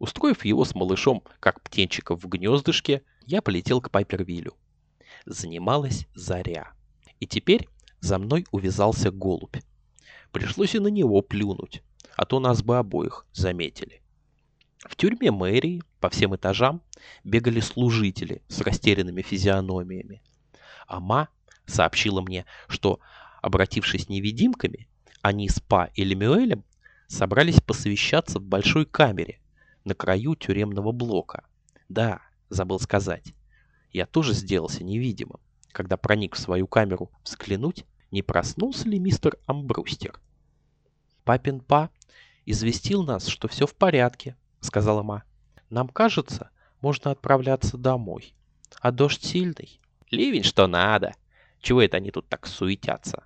Устроив его с малышом, как птенчика в гнездышке, я полетел к Пайпервилю. Занималась заря. И теперь за мной увязался голубь. Пришлось и на него плюнуть, а то нас бы обоих заметили. В тюрьме мэрии по всем этажам бегали служители с растерянными физиономиями. Ама сообщила мне, что, обратившись невидимками, они с Па и Лемюэлем собрались посовещаться в большой камере на краю тюремного блока. Да, забыл сказать, я тоже сделался невидимым, когда проник в свою камеру взглянуть, не проснулся ли мистер Амбрустер. Папин Па известил нас, что все в порядке, сказала Ма. Нам кажется, можно отправляться домой. А дождь сильный. Ливень что надо. Чего это они тут так суетятся?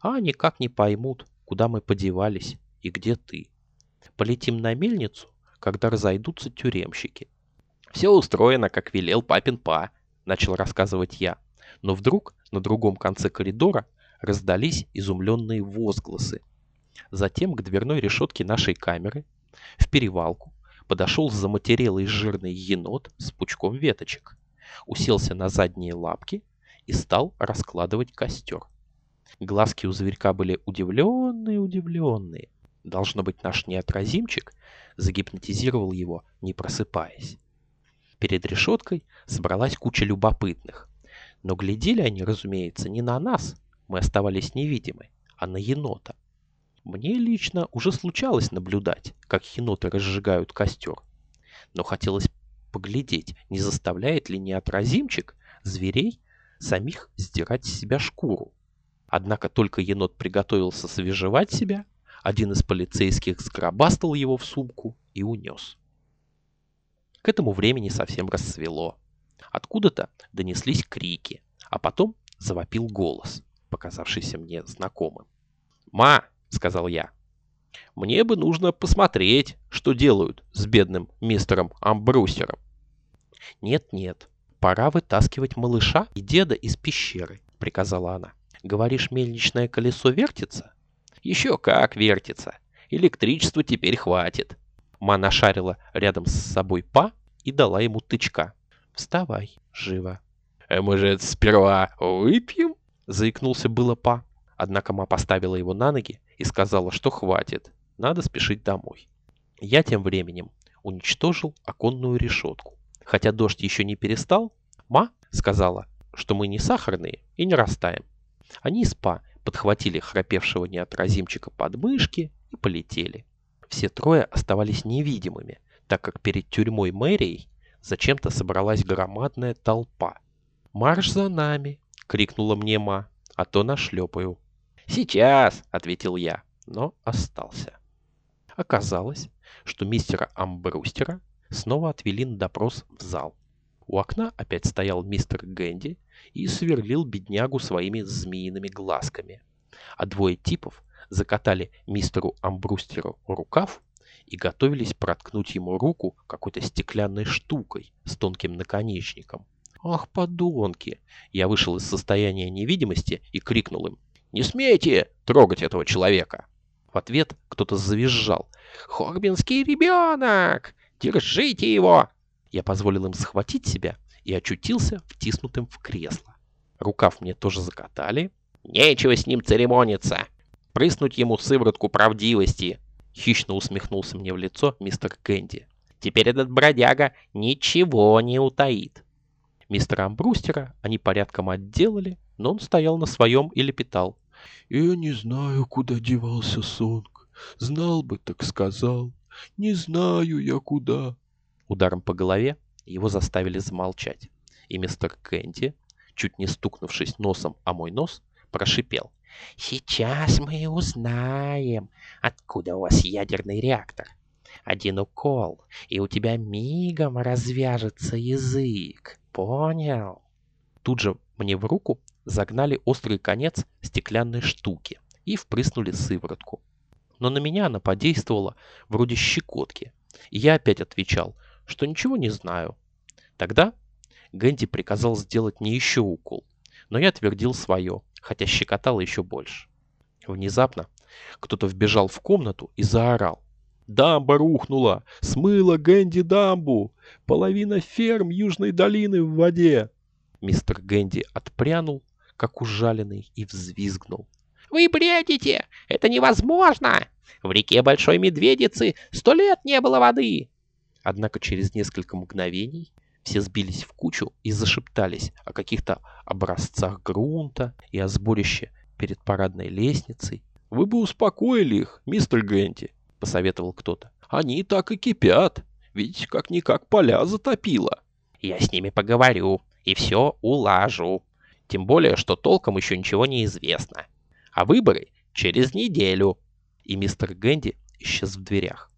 А никак не поймут, куда мы подевались и где ты. Полетим на мельницу, когда разойдутся тюремщики. Все устроено, как велел папин па, начал рассказывать я. Но вдруг на другом конце коридора раздались изумленные возгласы. Затем к дверной решетке нашей камеры в перевалку подошел заматерелый жирный енот с пучком веточек, уселся на задние лапки и стал раскладывать костер. Глазки у зверька были удивленные-удивленные. Должно быть, наш неотразимчик загипнотизировал его, не просыпаясь. Перед решеткой собралась куча любопытных. Но глядели они, разумеется, не на нас, мы оставались невидимы, а на енота. Мне лично уже случалось наблюдать, как еноты разжигают костер. Но хотелось поглядеть, не заставляет ли неотразимчик зверей самих сдирать с себя шкуру. Однако только енот приготовился свежевать себя, один из полицейских сгробастал его в сумку и унес. К этому времени совсем рассвело. Откуда-то донеслись крики, а потом завопил голос, показавшийся мне знакомым. «Ма!» — сказал я. «Мне бы нужно посмотреть, что делают с бедным мистером Амбрусером». «Нет-нет, пора вытаскивать малыша и деда из пещеры», — приказала она. «Говоришь, мельничное колесо вертится?» «Еще как вертится. Электричества теперь хватит». Ма нашарила рядом с собой Па и дала ему тычка. «Вставай, живо». «А может, сперва выпьем?» — заикнулся было Па. Однако Ма поставила его на ноги и сказала, что хватит, надо спешить домой. Я тем временем уничтожил оконную решетку. Хотя дождь еще не перестал, Ма сказала, что мы не сахарные и не растаем. Они с Па подхватили храпевшего неотразимчика под мышки и полетели. Все трое оставались невидимыми, так как перед тюрьмой мэрией зачем-то собралась громадная толпа. «Марш за нами!» — крикнула мне Ма, — «а то нашлепаю». «Сейчас!» — ответил я, но остался. Оказалось, что мистера Амбрустера снова отвели на допрос в зал. У окна опять стоял мистер Гэнди и сверлил беднягу своими змеиными глазками. А двое типов закатали мистеру Амбрустеру рукав и готовились проткнуть ему руку какой-то стеклянной штукой с тонким наконечником. «Ах, подонки!» Я вышел из состояния невидимости и крикнул им. «Не смейте трогать этого человека!» В ответ кто-то завизжал. «Хорбинский ребенок! Держите его!» Я позволил им схватить себя и очутился втиснутым в кресло. Рукав мне тоже закатали. «Нечего с ним церемониться! Прыснуть ему сыворотку правдивости!» Хищно усмехнулся мне в лицо мистер Кэнди. «Теперь этот бродяга ничего не утаит!» Мистера Амбрустера они порядком отделали, но он стоял на своем и лепетал. «Я не знаю, куда девался Сонг. Знал бы, так сказал. Не знаю я куда». Ударом по голове его заставили замолчать, и мистер Кэнди, чуть не стукнувшись носом о мой нос, прошипел. «Сейчас мы узнаем, откуда у вас ядерный реактор. Один укол, и у тебя мигом развяжется язык. Понял?» Тут же мне в руку загнали острый конец стеклянной штуки и впрыснули сыворотку. Но на меня она подействовала вроде щекотки, и я опять отвечал, что ничего не знаю. Тогда Гэнди приказал сделать мне еще укол, но я твердил свое, хотя щекотало еще больше. Внезапно кто-то вбежал в комнату и заорал. Дамба рухнула, смыла Гэнди дамбу. Половина ферм Южной долины в воде. Мистер Гэнди отпрянул, как ужаленный, и взвизгнул. «Вы бредите! Это невозможно! В реке Большой Медведицы сто лет не было воды!» Однако через несколько мгновений все сбились в кучу и зашептались о каких-то образцах грунта и о сборище перед парадной лестницей. «Вы бы успокоили их, мистер Гэнди», — посоветовал кто-то. «Они так и кипят, ведь как-никак поля затопило». «Я с ними поговорю и все улажу. Тем более, что толком еще ничего не известно. А выборы через неделю». И мистер Гэнди исчез в дверях.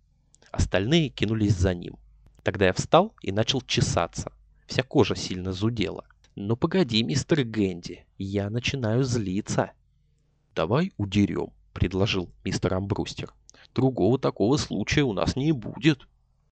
Остальные кинулись за ним. Тогда я встал и начал чесаться. Вся кожа сильно зудела. «Ну погоди, мистер Гэнди, я начинаю злиться». «Давай удерем», — предложил мистер Амбрустер. «Другого такого случая у нас не будет».